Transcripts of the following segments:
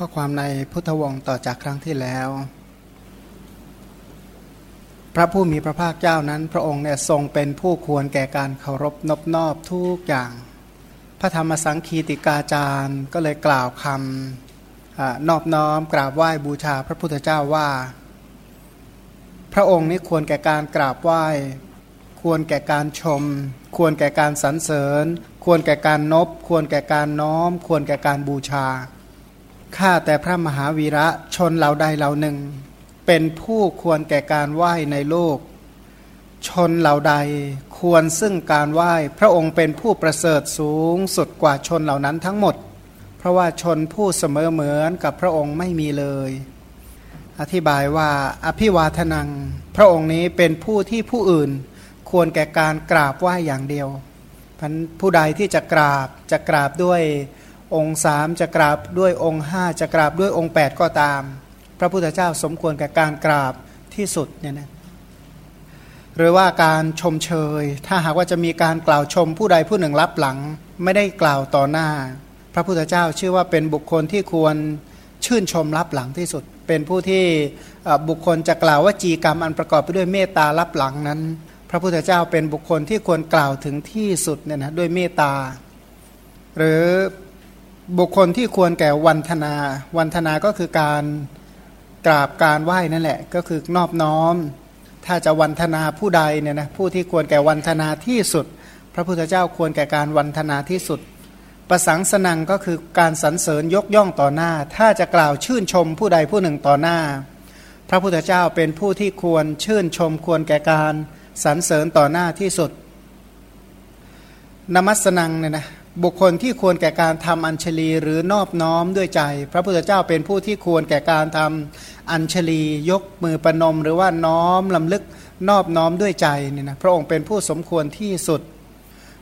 ข้อความในพุทธวงศ์ต่อจากครั้งที่แล้ว พระผู้มีพระภาคเจ้านั้น พระองค์เนี่ยทรงเป็นผู้ควรแก่การเคารพนบนอบทุกอย่าง พระธรรมสังคีติกาจารย์ก็เลยกล่าวคำนอบน้อมกราบไหว้บูชาพระพุทธเจ้าว่า พระองค์นี้ควรแก่การกราบไหว้ ควรแก่การชม ควรแก่การสรรเสริญ ควรแก่การนบ ควรแก่การน้อม ควรแก่การบูชา ข้าแต่พระมหาวีระชนเหล่าใดเหล่าหนึ่ง เป็นผู้ควรแก่การไหว้ในโลก ชนเหล่าใดควรซึ่งการไหว้ พระองค์เป็นผู้ประเสริฐสูงสุดกว่าชนเหล่านั้นทั้งหมด เพราะว่าชนผู้เสมอเหมือนกับพระองค์ไม่มีเลย อธิบายว่าอภิวาทนัง พระองค์นี้เป็นผู้ที่ผู้อื่นควรแก่การกราบไหว้อย่างเดียวผู้ใดที่จะกราบจะกราบด้วย องค์สามจะกราบด้วยองค์ห้าจะกราบด้วยองค์แปดก็ตาม พระพุทธเจ้าสมควรกับการกราบที่สุดเนี่ยนะหรือว่าการชมเชย ถ้าหากว่าจะมีการกล่าวชมผู้ใดผู้หนึ่งรับหลัง ไม่ได้กล่าวต่อหน้า พระพุทธเจ้าชื่อว่าเป็นบุคคลที่ควรชื่นชมรับหลังที่สุด เป็นผู้ที่บุคคลจะกล่าวว่าจีกรรมอันประกอบไปด้วยเมตตารับหลังนั้น พระพุทธเจ้าเป็นบุคคลที่ควรกล่าวถึงที่สุดเนี่ยนะด้วยเมตตา หรือ บุคคลที่ควรแก่วันธนา วันธนาก็คือการกราบการไหว้นั่นแหละ ก็คือนอบน้อม ถ้าจะวันธนาผู้ใดเนี่ยนะผู้ที่ควรแก่วันธนาที่สุด พระพุทธเจ้าควรแก่การวันธนาที่สุด ประสังสนังก็คือการสรรเสริญยกย่องต่อหน้า ถ้าจะกล่าวชื่นชมผู้ใดผู้หนึ่งต่อหน้า พระพุทธเจ้าเป็นผู้ที่ควรชื่นชมควรแก่การสรรเสริญต่อหน้าที่สุดนมัสนังเนี่ยนะ บุคคลที่ควรแก่การทำอัญชลีหรือนอบน้อมด้วยใจ พระพุทธเจ้าเป็นผู้ที่ควรแก่การทำอัญชลียกมือประนม หรือว่าน้อมลำลึกนอบน้อมด้วยใจเนี่ยนะพระองค์เป็นผู้สมควรที่สุด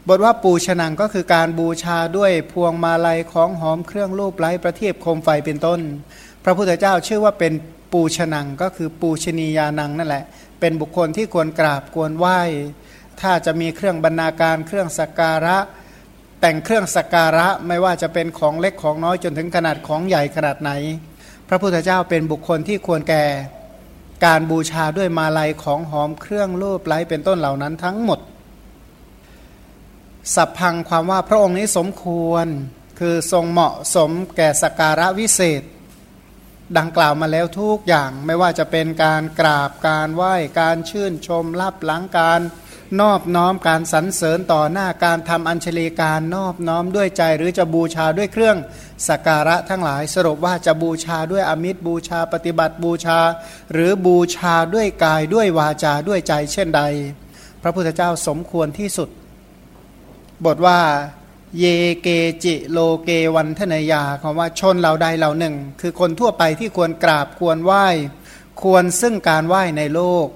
บทว่าปูชนังก็คือการบูชาด้วยพวงมาลัยของหอมเครื่องรูปไล้ประเทีปโคมไฟเป็นต้น พระพุทธเจ้าชื่อว่าเป็นปูชนังก็คือปูชนียานังนั่นแหละ เป็นบุคคลที่ควรกราบควรไหว้ ถ้าจะมีเครื่องบรรณาการเครื่องสักการะ แต่งเครื่องสักการะไม่ว่าจะเป็นของเล็กของน้อยจนถึงขนาดของใหญ่ขนาดไหน พระพุทธเจ้าเป็นบุคคลที่ควรแก่การบูชาด้วยมาลัยของหอมเครื่องรูปไล้เป็นต้นเหล่านั้นทั้งหมด สัพพังความว่าพระองค์นี้สมควร คือทรงเหมาะสมแก่สักการะวิเศษ ดังกล่าวมาแล้วทุกอย่างไม่ว่าจะเป็นการกราบการไหว้การชื่นชมรับหลังการ นอบน้อมการสรรเสริญต่อหน้าการทำอัญเชลีการนอบน้อมด้วยใจ หรือจะบูชาด้วยเครื่องสักการะทั้งหลาย สรุปว่าจะบูชาด้วยอมิตรบูชาปฏิบัติบูชา หรือบูชาด้วยกายด้วยวาจาด้วยใจเช่นใด พระพุทธเจ้าสมควรที่สุด บทว่าเยเกจิโลเกวันทนยาคำว่าชนเหล่าใดเหล่าหนึ่ง คือคนทั่วไปที่ควรกราบควรไหว้ ควรซึ่งการไหว้ในโลก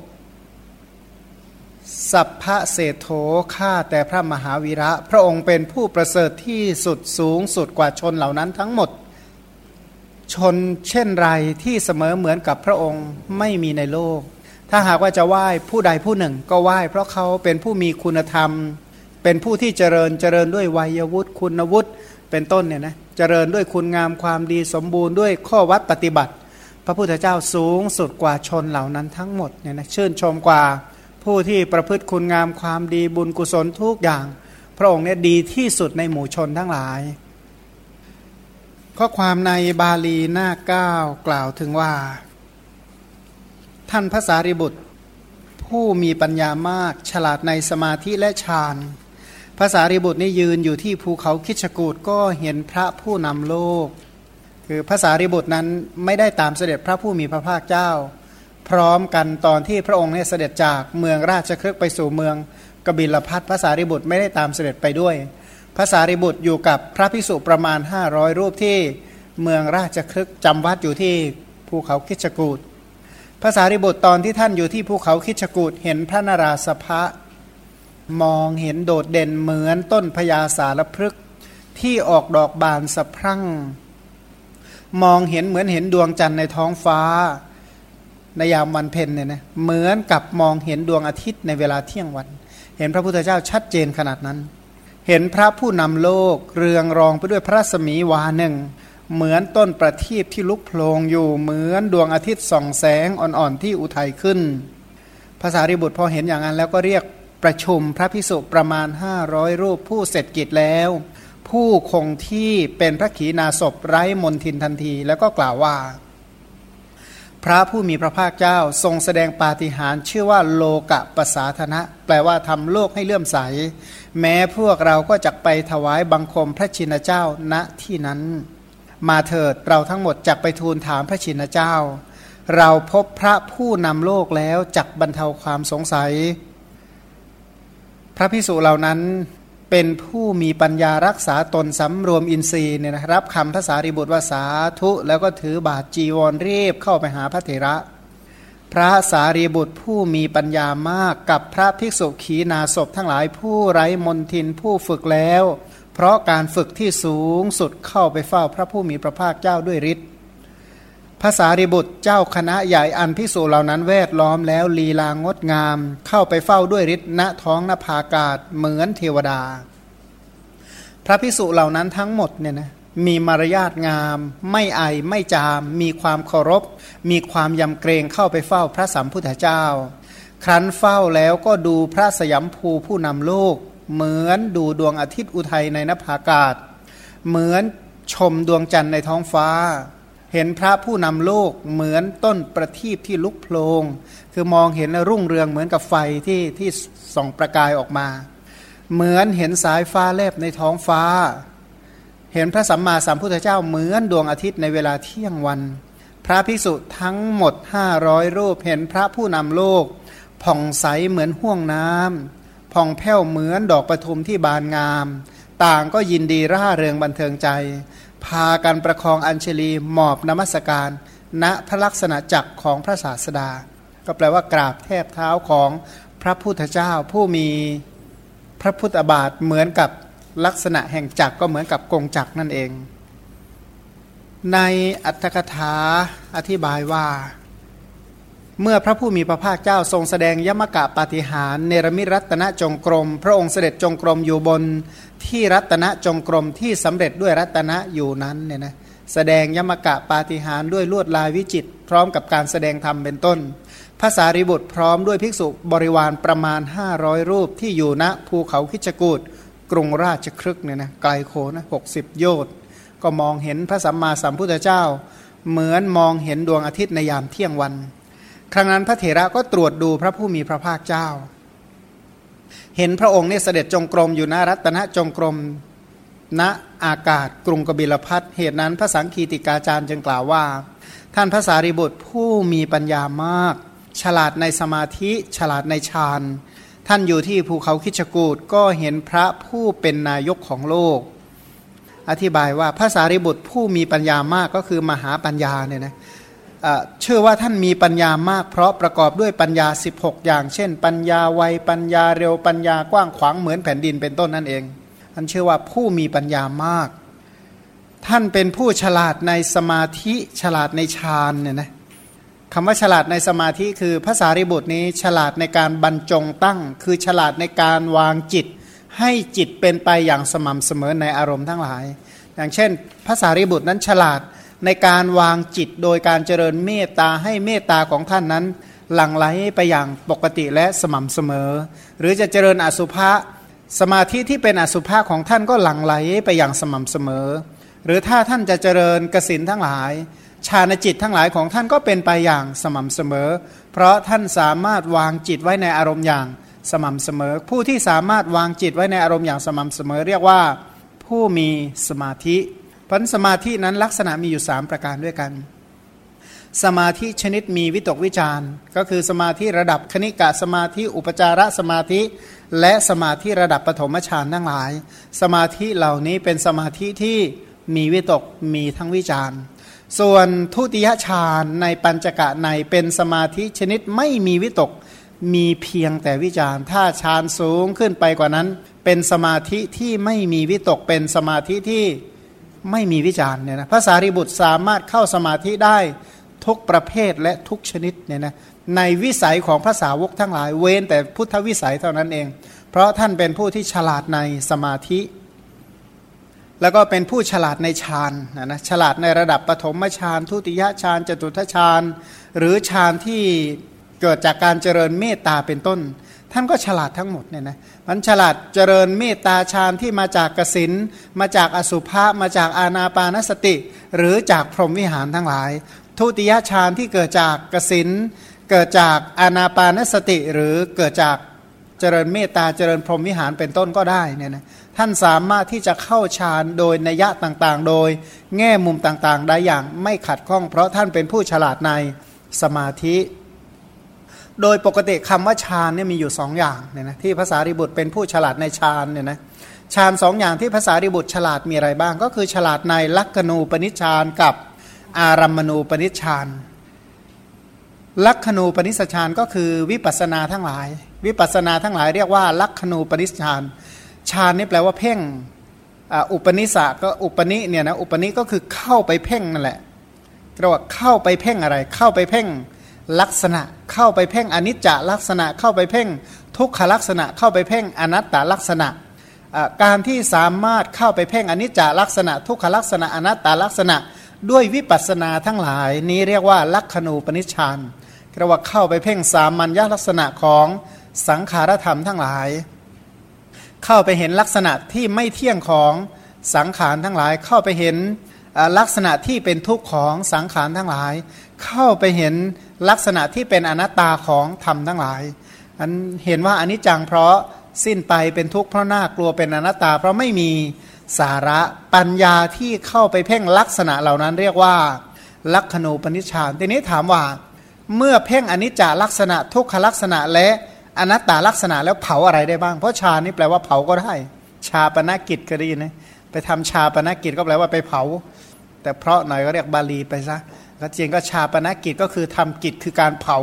สัพพะเศโธข้าแต่พระมหาวีระ พระองค์เป็นผู้ประเสริฐที่สุดสูงสุดกว่าชนเหล่านั้นทั้งหมด ชนเช่นไรที่เสมอเหมือนกับพระองค์ไม่มีในโลก ถ้าหากว่าจะไหว้ผู้ใดผู้หนึ่งก็ไหว้ เพราะเขาเป็นผู้มีคุณธรรม เป็นผู้ที่เจริญเจริญด้วยวัยวุฒิคุณวุฒิเป็นต้นเนี่ยนะเจริญด้วยคุณงามความดีสมบูรณ์ด้วยข้อวัดปฏิบัติ พระพุทธเจ้าสูงสุดกว่าชนเหล่านั้นทั้งหมดเนี่ยนะชื่นชมกว่า ผู้ที่ประพฤติคุณงามความดีบุญกุศลทุกอย่าง พระองค์เนี่ยดีที่สุดในหมู่ชนทั้งหลาย ข้อความในบาลีหน้าเก้ากล่าวถึงว่า ท่านพระสารีบุตร ผู้มีปัญญามากฉลาดในสมาธิและฌานภาษาริบุตรนี่ยืนอยู่ที่ภูเขาคิชกูดก็เห็นพระผู้นำโลก คือภาษาริบุตรนั้นไม่ได้ตามเสด็จพระผู้มีพระภาคเจ้า พร้อมกันตอนที่พระองค์เนี่ยเสด็จจากเมืองราชครึกไปสู่เมืองกบิลพัทภาษาริบุตรไม่ได้ตามเสด็จไปด้วยภาษาริบุตรอยู่กับพระภิกษุประมาณ 500 รูปที่เมืองราชครึกจำวัดอยู่ที่ภูเขาคิชกูดภาษาริบุตรตอนที่ท่านอยู่ที่ภูเขาคิชกูดเห็นพระนาราสภะมองเห็นโดดเด่นเหมือนต้นพญาสารพฤกษ์ที่ออกดอกบานสะพรั่ง มองเห็นเหมือนเห็นดวงจันทร์ในท้องฟ้า ในยามวันเพ็ญเนี่ยนะเหมือนกับมองเห็นดวงอาทิตย์ในเวลาเที่ยงวัน เห็นพระพุทธเจ้าชัดเจนขนาดนั้น เห็นพระผู้นำโลก เรืองรองไปด้วยพระสมีวาหนึ่ง เหมือนต้นประทีปที่ลุกโพลงอยู่เหมือนดวงอาทิตย์ส่องแสงอ่อนๆที่อุทัยขึ้น ภาษาริบุตรพอเห็นอย่างนั้นแล้วก็เรียกประชุมพระพิสุประมาณ 500 รูปผู้เสร็จกิจแล้ว ผู้คงที่เป็นพระขีณาสพไร้มนทินทันทีแล้วก็กล่าวว่า ระผู้มีพระภาคเจ้าทรงแสดงปาฏิหาริย์ชื่อว่าโลกะปสาธนะ แปลว่าทำโลกให้เลื่อมใส แม้พวกเราก็จะไปถวายบังคมพระชินเจ้าณที่นั้น มาเถิดเราทั้งหมดจักไปทูลถามพระชินเจ้า เราพบพระผู้นำโลกแล้วจักบรรเทาความสงสัย พระพิสุเหล่านั้น เป็นผู้มีปัญญารักษาตนสำรวมอินทรีย์เนี่ยนะรับคำภาษาริบุตรว่าสาธุ แล้วก็ถือบาทจีวรรีบเข้าไปหาพระเถระ พระสารีบุตรผู้มีปัญญามากกับพระภิกษุขีนาศพทั้งหลายผู้ไร้มนทินผู้ฝึกแล้ว เพราะการฝึกที่สูงสุดเข้าไปเฝ้าพระผู้มีพระภาคเจ้าด้วยฤทธิ์ ภาษาริบุตรเจ้าคณะใหญ่อันพิสูจเหล่านั้นแวดล้อมแล้วลีลางดงาม เข้าไปเฝ้าด้วยฤทธิ์ณท้องนภากาศเหมือนเทวดา พระพิสุเหล่านั้นทั้งหมดเนี่ยนะมีมารยาทงาม ไม่ไอไม่จาม มีความเคารพ มีความยำเกรงเข้าไปเฝ้าพระสัมพุทธเจ้า ครั้นเฝ้าแล้วก็ดูพระสยามภูผู้นำโลก เหมือนดูดวงอาทิตย์อุทัยในนภากาศ เหมือนชมดวงจันทร์ในท้องฟ้า เห็นพระผู้นำโลกเหมือนต้นประทีปที่ลุกโพลงคือมองเห็นรุ่งเรืองเหมือนกับไฟที่ที่ส่องประกายออกมา เหมือนเห็นสายฟ้าแลบในท้องฟ้า เห็นพระสัมมาสัมพุทธเจ้าเหมือนดวงอาทิตย์ในเวลาเที่ยงวัน พระภิกษุทั้งหมดห้าร้อยรูปเห็นพระผู้นำโลก ผ่องใสเหมือนห่วงน้ำผ่องแผ้วเหมือนดอกประทุมที่บานงาม ต่างก็ยินดีร่าเริงบันเทิงใจ พากันประคองอัญเชลีหมอบนมัสการ ณพระลักษณะจักรของพระศาสดา ก็แปลว่ากราบแทบเท้าของพระพุทธเจ้าผู้มีพระพุทธบาทเหมือนกับลักษณะแห่งจักรก็เหมือนกับกงจักรนั่นเอง ในอัตถกถาอธิบายว่า เมื่อพระผู้มีพระภาคเจ้าทรงแสดงยมกะปาฏิหารเนรมิรัตนจงกรม พระองค์เสด็จจงกรมอยู่บนที่รัตนจงกรมที่สำเร็จด้วยรัตนะอยู่นั้นเนี่ยนะแสดงยมกะปาฏิหารด้วยลวดลายวิจิต พร้อมกับการแสดงธรรมเป็นต้นภาษาริบุตรพร้อมด้วยภิกษุบริวารประมาณ 500 รูปที่อยู่ณภูเขาคิจกูดกรุงราชครึกเนี่ยนะไกลโคนะหกสิบโยชน์ก็มองเห็นพระสัมมาสัมพุทธเจ้า เหมือนมองเห็นดวงอาทิตย์ในยามเที่ยงวัน ครั้งนั้นพระเถระก็ตรวจดูพระผู้มีพระภาคเจ้า เห็นพระองค์เนี่ยเสด็จจงกรมอยู่ณรัตนจงกรมณอากาศกรุงกบิลพัทเหตุนั้นพระสังคีติกาจารย์จึงกล่าวว่า ท่านพระสารีบุตรผู้มีปัญญามาก ฉลาดในสมาธิฉลาดในฌานท่านอยู่ที่ภูเขาคิชกูดก็เห็นพระผู้เป็นนายกของโลก อธิบายว่าพระสารีบุตรผู้มีปัญญามากก็คือมหาปัญญาเนี่ยนะเชื่อว่าท่านมีปัญญามาก เพราะประกอบด้วยปัญญา 16 อย่าง เช่น ปัญญาไวปัญญาเร็วปัญญากว้างขวางเหมือนแผ่นดินเป็นต้นนั่นเองท่านเชื่อว่าผู้มีปัญญามาก ท่านเป็นผู้ฉลาดในสมาธิฉลาดในฌานเนี่ยนะคำว่าฉลาดในสมาธิคือภาษาริบุตรนี้ฉลาดในการบรรจงตั้ง คือฉลาดในการวางจิต ให้จิตเป็นไปอย่างสม่ำเสมอในอารมณ์ทั้งหลาย อย่างเช่นภาษาริบุตรนั้นฉลาดใในการวางจิตโดยการเจริญเมตตาให้เมตตาของท่านนั้น หลั่งไหลไปอย่างปกติและสม่ำเสมอ หรือจะเจริญอสุภะสมาธิที่เป็นอสุภะของท่านก็หลั่งไหลไปอย่างสม่ำเสมอ หรือถ้าท่านจะเจริญกสินทั้งหลายฌานจิตทั้งหลายของท่านก็เป็นไปอย่างสม่ำเสมอ เพราะท่านสามารถวางจิตไว้ในอารมณ์อย่างสม่ำเสมอ ผู้ที่สามารถวางจิตไว้ในอารมณ์อย่างสม่ำเสมอ เรียกว่าผู้มีสมาธิ พันสมาธินั้นลักษณะมีอยู่ 3 ประการด้วยกัน สมาธิชนิดมีวิตกวิจารก็คือสมาธิระดับคณิกะสมาธิอุปจารสมาธิ และสมาธิระดับปฐมฌานทั้งหลาย สมาธิเหล่านี้เป็นสมาธิที่มีวิตกมีทั้งวิจารส่วนทุติยฌานในปัญจกะในเป็นสมาธิชนิดไม่มีวิตกมีเพียงแต่วิจารถ้าฌานสูงขึ้นไปกว่านั้น เป็นสมาธิที่ไม่มีวิตกเป็นสมาธิที่ ไม่มีวิจารณ์เนี่ยนะภาษาริบุตรสามารถเข้าสมาธิได้ทุกประเภทและทุกชนิดเนี่ยนะในวิสัยของภาษาวกทั้งหลาย เว้นแต่พุทธวิสัยเท่านั้นเอง เพราะท่านเป็นผู้ที่ฉลาดในสมาธิ แล้วก็เป็นผู้ฉลาดในฌานนะนะฉลาดในระดับปฐมฌานทุติยฌานจตุทฌานหรือฌานที่เกิดจากการเจริญเมตตาเป็นต้น ท่านก็ฉลาดทั้งหมดเนี่ยนะมันฉลาดเจริญเมตตาฌานที่มาจากกสินมาจากอสุภะมาจากอาณาปานสติ หรือจากพรหมวิหารทั้งหลาย ทุติยฌานที่เกิดจากกสินเกิดจากอาณาปานสติ หรือเกิดจากเจริญเมตตาเจริญพรหมวิหารเป็นต้นก็ได้เนี่ยนะท่านสามารถที่จะเข้าฌานโดยนัยะต่างๆ โดยแง่มุมต่างๆ ได้อย่างไม่ขัดข้อง เพราะท่านเป็นผู้ฉลาดในสมาธิ โดยปกติคำว่าฌานเนี่ยมีอยู่สองอย่างเนี่ยนะที่ภาษาริบุตรเป็นผู้ฉลาดในฌานเนี่ยนะฌานสองอย่างที่ภาษาริบุตรฉลาดมีอะไรบ้าง ก็คือฉลาดในลักขณูปนิชฌานกับอารัมมณูปนิชฌานลักขณูปนิสฌานก็คือวิปัสนาทั้งหลาย วิปัสนาทั้งหลายเรียกว่าลักขณูปนิสฌานฌานนี่แปลว่าเพ่งอุปนิสะก็อุปนิเนี่ยนะอุปนิก็คือเข้าไปเพ่งนั่นแหละเรียกว่าเข้าไปเพ่งอะไร เข้าไปเพ่ง ลักษณะเข้าไปเพ่งอนิจจลักษณะเข้าไปเพ่ง ทุกขลักษณะเข้าไปเพ่งอนัตตลักษณะ การที่สามารถเข้าไปเพ่งอนิจจลักษณะ ทุกขลักษณะอนัตตลักษณะ ด้วยวิปัสสนาทั้งหลาย นี้เรียกว่าลักขณูปนิชฌานเรียกว่าเข้าไปเพ่งสามัญญลักษณะของสังขารธรรมทั้งหลาย เข้าไปเห็นลักษณะที่ไม่เที่ยงของสังขารทั้งหลาย เข้าไปเห็นลักษณะที่เป็นทุกข์ของสังขารทั้งหลาย เข้าไปเห็นลักษณะที่เป็นอนัตตาของธรรมทั้งหลายอันเห็นว่าอนิจจังเพราะสิ้นไปเป็นทุกข์เพราะน่ากลัวเป็นอนัตตา เพราะไม่มีสาระปัญญาที่เข้าไปเพ่งลักษณะเหล่านั้นเรียกว่า ลักขณูปนิชฌานทีนี้ถามว่า เมื่อเพ่งอนิจจลักษณะทุกขลักษณะและอนัตตลักษณะแล้วเผาอะไรได้บ้าง เพราะชานี่แปลว่าเผาก็ได้ ชาปนกิจก็ได้นะไปทำชาปนกิจก็แปลว่าไปเผา แต่เพราะหน่อยก็เรียกบาลีไปซะ ก็จริงก็ชาปนกิจก็คือทำกิจคือการเผา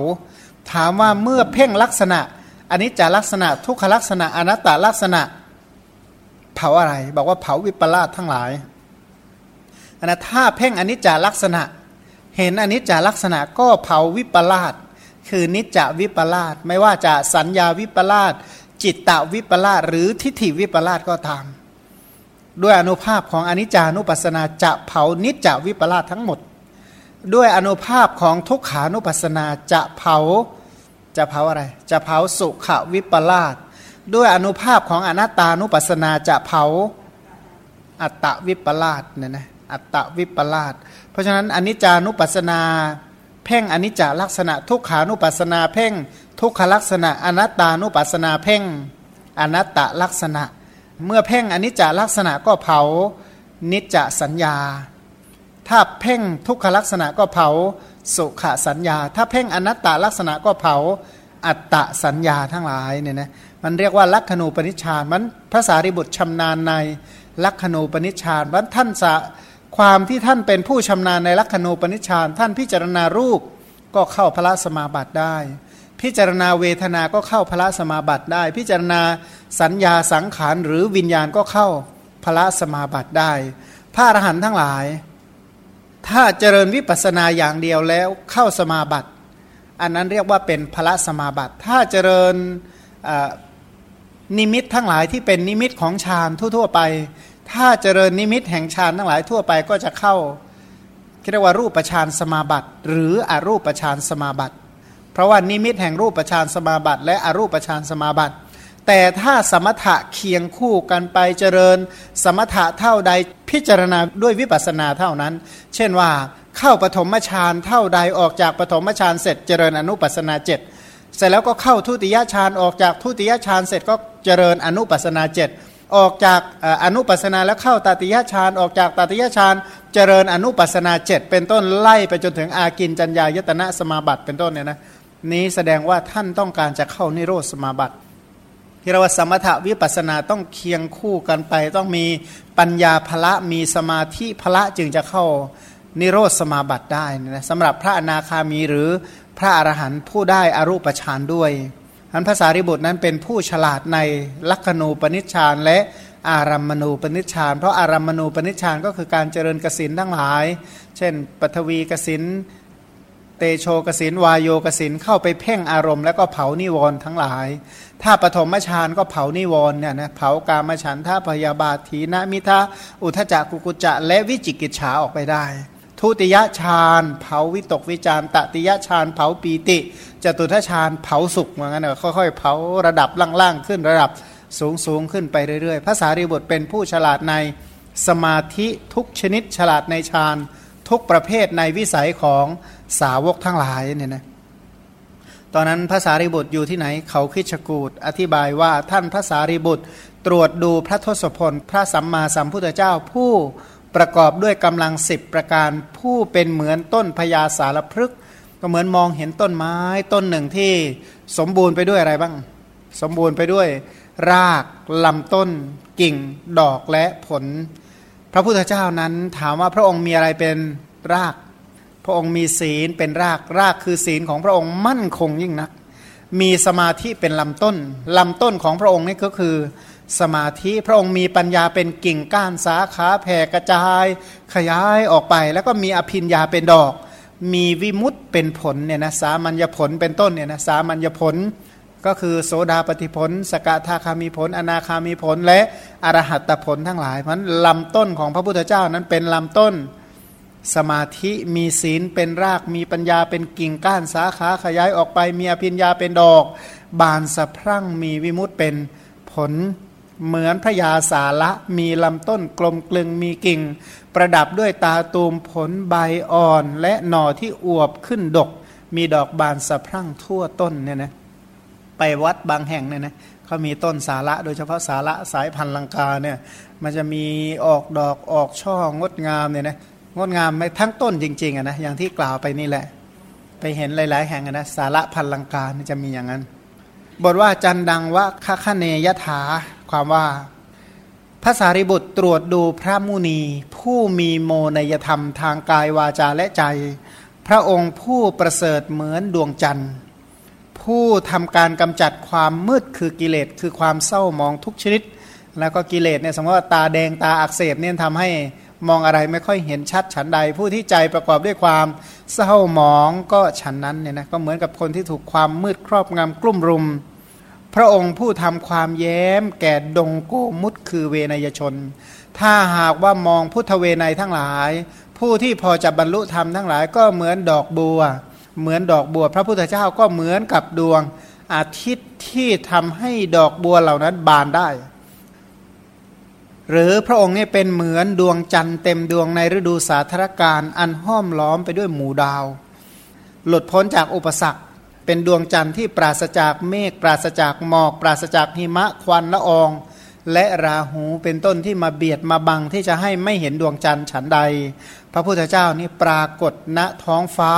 ถามว่าเมื่อเพ่งลักษณะอนิจจลักษณะทุกขลักษณะอนัตตลักษณะเผาอะไร บอกว่าเผาวิปลาสทั้งหลายอันนะถ้าเพ่งอนิจจลักษณะ เห็นอนิจจลักษณะก็เผาวิปลาสคือนิจจวิปลาสไม่ว่าจะสัญญาวิปลาสจิตตวิปลาสหรือทิฏฐิวิปลาสก็ตาม ด้วยอนุภาพของอนิจจานุปัสสนาจะเผานิจจวิปลาสทั้งหมด ด้วยอนุภาพของทุกขานุปัสนาจะเผาจะเผาอะไร จะเผาสุขวิปลาสด้วยอนุภาพของอนัตตานุปัสสนาจะเผาอัตตวิปลาสเนี่ยนะอัตตวิปลาสเพราะฉะนั้นอนิจจานุปัสนา เพ่งอนิจจลักษณะ ทุกขานุปัสนา เพ่ง ทุกขลักษณะ อนัตตานุปัสนาเพ่ง อนัตตลักษณะ เมื่อเพ่งอนิจจลักษณะก็เผานิจจสัญญา ถ้าเพ่งทุกขลักษณะก็เผาสุขสัญญา ถ้าเพ่งอนัตตลักษณะก็เผาอัตตสัญญาทั้งหลายเนี่ยนะมันเรียกว่าลักขณูปนิชฌานมันพระสารีบุตรชำนาญในลักขณูปนิชฌานมันท่านสะความที่ท่านเป็นผู้ชำนาญในลักขณูปนิชฌานท่านพิจารณารูปก็เข้าพระสมาบัติได้ พิจารณาเวทนา ก็เข้าพระสมาบัติได้ พิจารณาสัญญาสังขารหรือวิญญาณก็เข้าพระสมาบัติได้ พระอรหันต์ทั้งหลาย ถ้าเจริญวิปัสสนาอย่างเดียวแล้วเข้าสมาบัติ อันนั้นเรียกว่าเป็นพระสมาบัติ ถ้าเจริญนิมิตทั้งหลายที่เป็นนิมิตของฌานทั่ว ๆ ไป ถ้าเจริญนิมิตแห่งฌานทั้งหลายทั่วไปก็จะเข้าเรียกว่ารูปฌานสมาบัติ หรืออรูปฌานสมาบัติ เพราะว่านิมิตแห่งรูปฌานสมาบัติ และอรูปฌานสมาบัติ แต่ถ้าสมถะเคียงคู่กันไปเจริญ สมถะเท่าใดพิจารณาด้วยวิปัสนาเท่านั้น เช่นว่าเข้าปฐมฌานเท่าใดออกจากปฐมฌานเสร็จเจริญอนุปัสนาเจ็ดเสร็จแล้วก็เข้าทุติยฌานออกจากทุติยฌานเสร็จก็เจริญอนุปัสนาเจ็ดออกจากอนุปัสนาแล้วเข้าตติยฌานออกจากตติยฌานเจริญอนุปัสนาเจ็ดเป็นต้นไล่ไปจนถึงอากินจัญญายตนะสมาบัติเป็นต้นเนี่ยนะนี้แสดงว่าท่านต้องการจะเข้านิโรธสมาบัติ ที่เราว่าสมถวิปัสนาต้องเคียงคู่กันไป ต้องมีปัญญาภละมีสมาธิภละจึงจะเข้านิโรธสมาบัติได้นะสำหรับพระอนาคามีหรือพระอรหันต์ผู้ได้อรูปฌานด้วยอันภาษาริบุตรนั้นเป็นผู้ฉลาดในลักขณูปนิชฌานและอารัมมณูปนิชฌานเพราะอารัมมณูปนิชฌานก็คือการเจริญกสินทั้งหลาย เช่นปฐวีกสินเตโชกสินวายโยกสินเข้าไปเพ่งอารมณ์ แล้วก็เผานิวรณ์ทั้งหลาย ถ้าปฐมฌานก็เผานิวรณ์เนี่ยนะเผากามฉันท่าพยาบาทีนะมิทะอุทจักกุกุจะและวิจิกิจฉาออกไปได้ ทุติยฌานเผาวิตกวิจารตติยฌานเผาปีติจตุทัชฌานเผาสุขเหมือนกันนะค่อยๆ เผาระดับล่างๆขึ้นระดับสูงสูงขึ้นไปเรื่อยๆ ภาษารีบุตรเป็นผู้ฉลาดในสมาธิทุกชนิดฉลาดในฌานทุกประเภทในวิสัยของสาวกทั้งหลายเนี่ยนะ ตอนนั้นภาษาริบุตรอยู่ที่ไหนเขาคิชกูดอธิบายว่าท่านภาษาริบุตรตรวจดูพระทศพล พระสัมมาสัมพุทธเจ้าผู้ประกอบด้วยกำลังสิบประการผู้เป็นเหมือนต้นพญาสารพฤกษ์ก็เหมือนมองเห็นต้นไม้ต้นหนึ่งที่สมบูรณ์ไปด้วยอะไรบ้าง สมบูรณ์ไปด้วย รากลำต้น กิ่ง ดอกและผล พระพุทธเจ้านั้นถามว่าพระองค์มีอะไรเป็นราก พระองค์มีศีลเป็นรากรากคือศีลของพระองค์มั่นคงยิ่งนัก มีสมาธิเป็นลำต้นลำต้นของพระองค์นี่ก็คือ สมาธิพระองค์มีปัญญาเป็นกิ่งก้านสาขาแผ่กระจาย ขยายออกไป แล้วก็มีอภินญาเป็นดอก มีวิมุตเป็นผลเนี่ยนะสามัญญผลเป็นต้นเนี่ยนะสามัญญผลก็คือโสดาปฏิผล สกทาคามีผล อนาคามีผล และอรหัตผลทั้งหลายเพราะลำต้นของพระพุทธเจ้านั้นเป็นลำต้น สมาธิมีศีลเป็นรากมีปัญญาเป็นกิ่งก้านสาขาขยายออกไป มีอภิญญาเป็นดอก บานสะพรั่งมีวิมุตเป็นผลเหมือนพระยาสาละมีลำต้นกลมกลึงมีกิ่ง ประดับด้วยตาตูมผลใบอ่อน และหน่อที่อวบขึ้นดก มีดอกบานสะพรั่งทั่วต้นเนี่ยนะไปวัดบางแห่งเนี่ยนะเขามีต้นสาระโดยเฉพาะสาระสายพันธุ์ลังกาเนี่ยมันจะมีออกดอกออกช่องดงามเนี่ยนะ งดงามไม่ทั้งต้นจริงๆอะนะอย่างที่กล่าวไปนี่แหละ ไปเห็นหลาย ๆ แห่งนะสาระพันลังกาจะมีอย่างนั้น บทว่าจันดังว่าคคเนยถาความว่าภาษาริบุตรตรวจดูพระมุนี ผู้มีโมนยธรรมทางกายวาจาและใจ พระองค์ผู้ประเสริฐเหมือนดวงจันทร์ ผู้ทำการกำจัดความมืดคือกิเลสคือความเศร้ามองทุกชนิด แล้วก็กิเลสเนี่ยสมมติว่าตาแดงตาอักเสบเนี่ยทำให้ มองอะไรไม่ค่อยเห็นชัดฉันใด ผู้ที่ใจประกอบด้วยความเศร้าหมองก็ฉันนั้นเนี่ยนะก็เหมือนกับคนที่ถูกความมืดครอบงำกลุ่มรุม พระองค์ผู้ทำความแย้ม แก่ดงโกมุตคือเวนยชน ถ้าหากว่ามองพุทธเวไนทั้งหลาย ผู้ที่พอจะบรรลุธรรมทั้งหลายก็เหมือนดอกบัว เหมือนดอกบัว พระพุทธเจ้าก็เหมือนกับดวงอาทิตย์ที่ทำให้ดอกบัวเหล่านั้นบานได้ หรือพระองค์นี่เป็นเหมือนดวงจันทร์เต็มดวงในฤดูสาธารการอันห้อมล้อมไปด้วยหมู่ดาว หลุดพ้นจากอุปสรรค เป็นดวงจันทร์ที่ปราศจากเมฆปราศจากหมอก ปราศจากหิมะควันละออง และราหูเป็นต้นที่มาเบียดมาบังที่จะให้ไม่เห็นดวงจันทร์ฉันใด พระพุทธเจ้านี่ปรากฏณท้องฟ้า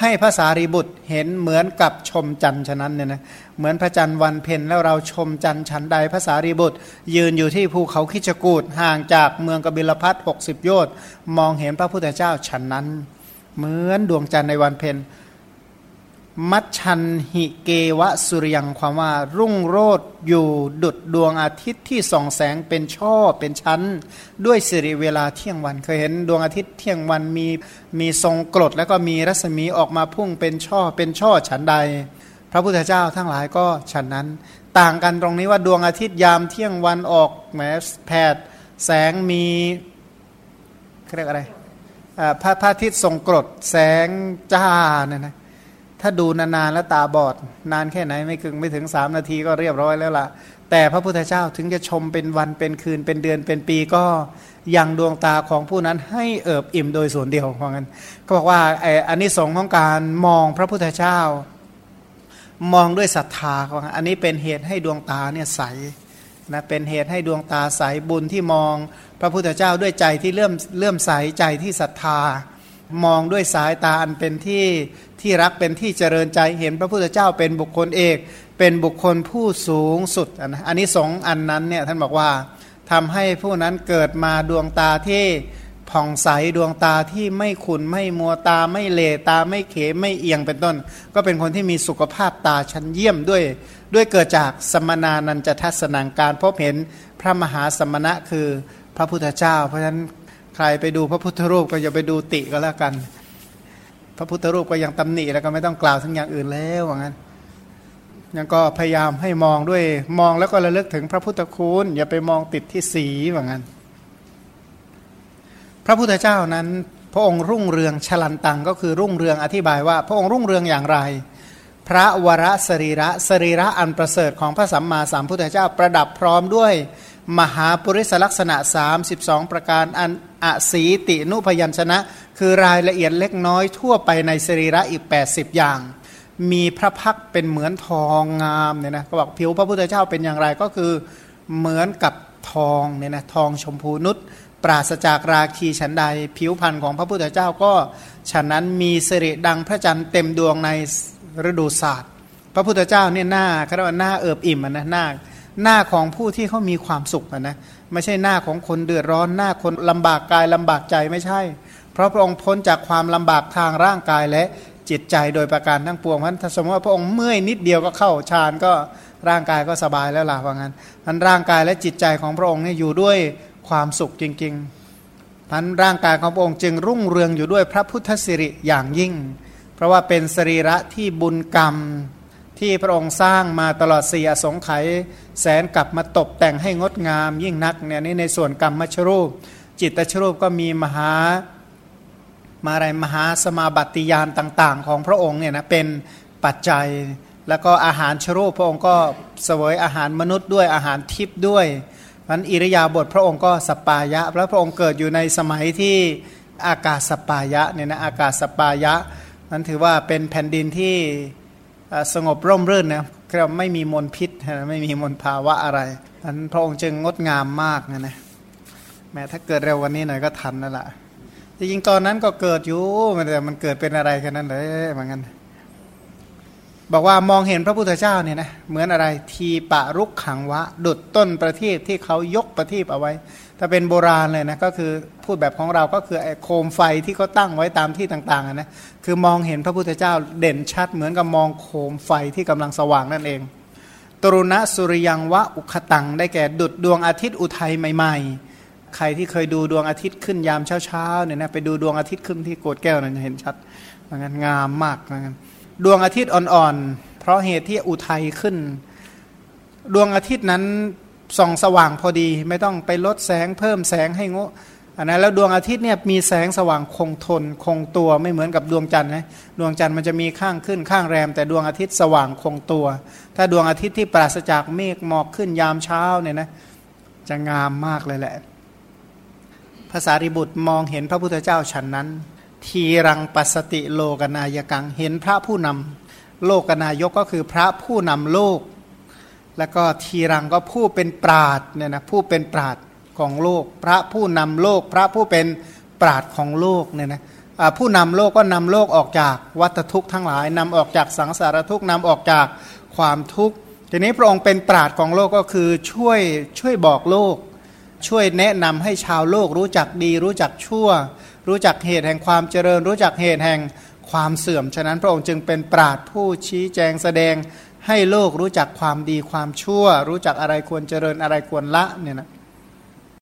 ให้ภาษารีบุตรเห็นเหมือนกับชมจันทร์ฉะนั้นเนี่ยนะ เหมือนพระจันทร์วันเพ็ญแล้วเราชมจันทร์ฉันใดภาษารีบุตร ยืนอยู่ที่ภูเขาคิจกูดห่างจากเมืองกบิลพัทหกสิบโยชน์มองเห็นพระพุทธเจ้าฉันนั้น เหมือนดวงจันทร์ในวันเพ็ญมัชชันหิเกวะสุริยังความว่ารุ่งโรดอยู่ดุดดวงอาทิตย์ที่ส่องแสงเป็นช่อเป็นชั้น ด้วยสิริเวลาเที่ยงวัน เคยเห็นดวงอาทิตย์เที่ยงวันมีมีทรงกรดแล้วก็มีรัศมีออกมาพุ่งเป็นช่อเป็นช่อฉันใด ระพุทธเจ้าทั้งหลายก็ฉันนั้นต่างกันตรงนี้ว่าดวงอาทิตย์ยามเที่ยงวันออกแหมแผดแสงมีเรียกอะไรพระพระอาทิตย์ทรงกรดแสงจ้าเนี่ยนะถ้าดูนานๆแล้วตาบอด นานแค่ไหนไม่ถึงไม่ถึงสามนาทีก็เรียบร้อยแล้วล่ะ แต่พระพุทธเจ้าถึงจะชมเป็นวันเป็นคืนเป็นเดือนเป็นปีก็ยังดวงตาของผู้นั้นให้เอิบอิ่มโดยส่วนเดียวเพราะงั้น ก็บอกว่าไอ้อันนี้สงของการมองพระพุทธเจ้า มองด้วยศรัทธาเขาอันนี้เป็นเหตุให้ดวงตาเนี่ยใสนะเป็นเหตุให้ดวงตาใสบุญที่มองพระพุทธเจ้าด้วยใจที่เลื่อมเลื่อมใสใจที่ศรัทธามองด้วยสายตาอันเป็นที่ที่รักเป็นที่เจริญใจเห็นพระพุทธเจ้าเป็นบุคคลเอก เป็นบุคคลผู้สูงสุดนะอันนี้สองอันนั้นเนี่ยท่านบอกว่าทำให้ผู้นั้นเกิดมาดวงตาที่ ผ่องใสดวงตาที่ไม่ขุนไม่มัวตาไม่เลตาไม่เขไม่เอียงเป็นต้น ก็เป็นคนที่มีสุขภาพตาชั้นเยี่ยมด้วย ด้วยเกิดจากสมนานันจะทัศนังการพบเห็นพระมหาสมณะคือพระพุทธเจ้า เพราะฉะนั้นใครไปดูพระพุทธรูปก็อย่าไปดูติก็แล้วกัน พระพุทธรูปก็ยังตำหนิแล้วก็ไม่ต้องกล่าวทั้งอย่างอื่นแล้วว่างั้นยังก็พยายามให้มองด้วยมองแล้วก็ระลึกถึงพระพุทธคุณอย่าไปมองติดที่สีว่างั้น พระพุทธเจ้านั้น พระองค์รุ่งเรืองฉลันตังก็คือรุ่งเรืองอธิบายว่า พระองค์รุ่งเรืองอย่างไร พระวรสรีระสรีระอันประเสริฐของพระสัมมาสัมพุทธเจ้าประดับพร้อมด้วย มหาปุริสลักษณะ 32 ประการอันอสีตินุพยัญชนะ คือรายละเอียดเล็กน้อยทั่วไปในสรีระอีก 80 อย่าง มีพระพักเป็นเหมือนทองงามเนี่ยนะก็บอกผิวพระพุทธเจ้าเป็นอย่างไรก็คือเหมือนกับทองเนี่ยนะทองชมพูนุช ปราศจากราคีฉันใด ผิวพรรณของพระพุทธเจ้าก็ฉะนั้นมีสิริดังพระจันทร์เต็มดวงในฤดูศาสตร์ พระพุทธเจ้าเนี่ยหน้าเขาเรียกว่าหน้าเอิบอิ่มนะหน้าหน้าของผู้ที่เขามีความสุขนะไม่ใช่หน้าของคนเดือดร้อนหน้าคนลำบากกายลำบากใจไม่ใช่ เพราะพระองค์พ้นจากความลำบากทางร่างกายและจิตใจโดยประการทั้งปวงเพราะถ้าสมมติว่าพระองค์เมื่อยนิดเดียวก็เข้าฌานก็ร่างกายก็สบายแล้วล่ะว่างั้นมันร่างกายและจิตใจของพระองค์เนี่ยอยู่ด้วย ความสุขจริงๆพันร่างกายของพระองค์จึงรุ่งเรืองอยู่ด้วยพระพุทธสิริอย่างยิ่ง เพราะว่าเป็นสรีระที่บุญกรรมที่พระองค์สร้างมาตลอดสี่อสงไขยแสนกลับมาตกแต่งให้งดงามยิ่งนักเนี่ยนี่ในส่วนกรรมมชรูป จิตตชรูปก็มีมหามาอะไรมหาสมาบัติยานต่างๆ ของพระองค์เนี่ยนะเป็นปัจจัย แล้วก็อาหารชรูปพระองค์ก็เสวยอาหารมนุษย์ด้วยอาหารทิพย์ด้วย มันอิริยาบถพระองค์ก็สปายะแล้วพระองค์เกิดอยู่ในสมัยที่อากาศสปายะเนี่ยนะอากาศสปายะนั้นถือว่าเป็นแผ่นดินที่สงบร่มรื่นนะเราไม่มีมลพิษไม่มีมลภาวะอะไรอันพระองค์จึงงดงามมากนะนะแม้ถ้าเกิดเร็ววันนี้หน่อยก็ทันนั่นแหละจริงๆตอนนั้นก็เกิดอยู่แต่มันเกิดเป็นอะไรกันนั่นเลยเหมือนกัน บอกว่ามองเห็นพระพุทธเจ้าเนี่ยนะเหมือนอะไรทีปะรุกขังวะ ดุดต้นประทีปที่เขายกประทีปเอาไว้ ถ้าเป็นโบราณเลยนะก็คือพูดแบบของเราก็คือไอ้โคมไฟที่เขาตั้งไว้ตามที่ต่างๆนะคือมองเห็นพระพุทธเจ้าเด่นชัด เหมือนกับมองโคมไฟที่กำลังสว่างนั่นเอง ตรุณสุริยังวะอุคตังได้แก่ดุดดวงอาทิตย์อุทัยใหม่ ๆ ใครที่เคยดูดวงอาทิตย์ขึ้นยามเช้าๆเนี่ยนะไปดูดวงอาทิตย์ขึ้นที่โกดแก้วนั่นเห็นชัดเหมือนกันงามมากเหมือนกัน ดวงอาทิตย์อ่อนๆ เพราะเหตุที่อุทัยขึ้น ดวงอาทิตย์นั้นส่องสว่างพอดี ไม่ต้องไปลดแสงเพิ่มแสงให้งะอันนั้นแล้วดวงอาทิตย์เนี่ยมีแสงสว่างคงทนคงตัวไม่เหมือนกับดวงจันทร์นะดวงจันทร์มันจะมีข้างขึ้นข้างแรม แต่ดวงอาทิตย์สว่างคงตัว ถ้าดวงอาทิตย์ที่ปราศจากเมฆหมอกขึ้นยามเช้าเนี่ยนะจะงามมากเลยแหละภาษาริบุตรมองเห็นพระพุทธเจ้าฉันนั้น ทีรังปัสติโลกนายกังเห็นพระผู้นำโลกนายกก็คือพระผู้นำโลก แล้วก็ทีรังก็ผู้เป็นปราดเนี่ยนะผู้เป็นปราดของโลก พระผู้นำโลก พระผู้เป็นปราดของโลกเนี่ยนะผู้นำโลกก็นำโลกออกจากวัฏทุกข์ทั้งหลายนำออกจากสังสารทุกข์นำออกจากความทุกข์ทีนี้พระองค์เป็นปราดของโลกก็คือช่วยช่วยบอกโลก ช่วยแนะนำให้ชาวโลกรู้จักดีรู้จักชั่ว รู้จักเหตุแห่งความเจริญ รู้จักเหตุแห่งความเสื่อม ฉะนั้นพระองค์จึงเป็นปราดผู้ชี้แจงแสดงให้โลกรู้จักความดีความชั่ว รู้จักอะไรควรเจริญอะไรควรละเนี่ยนะ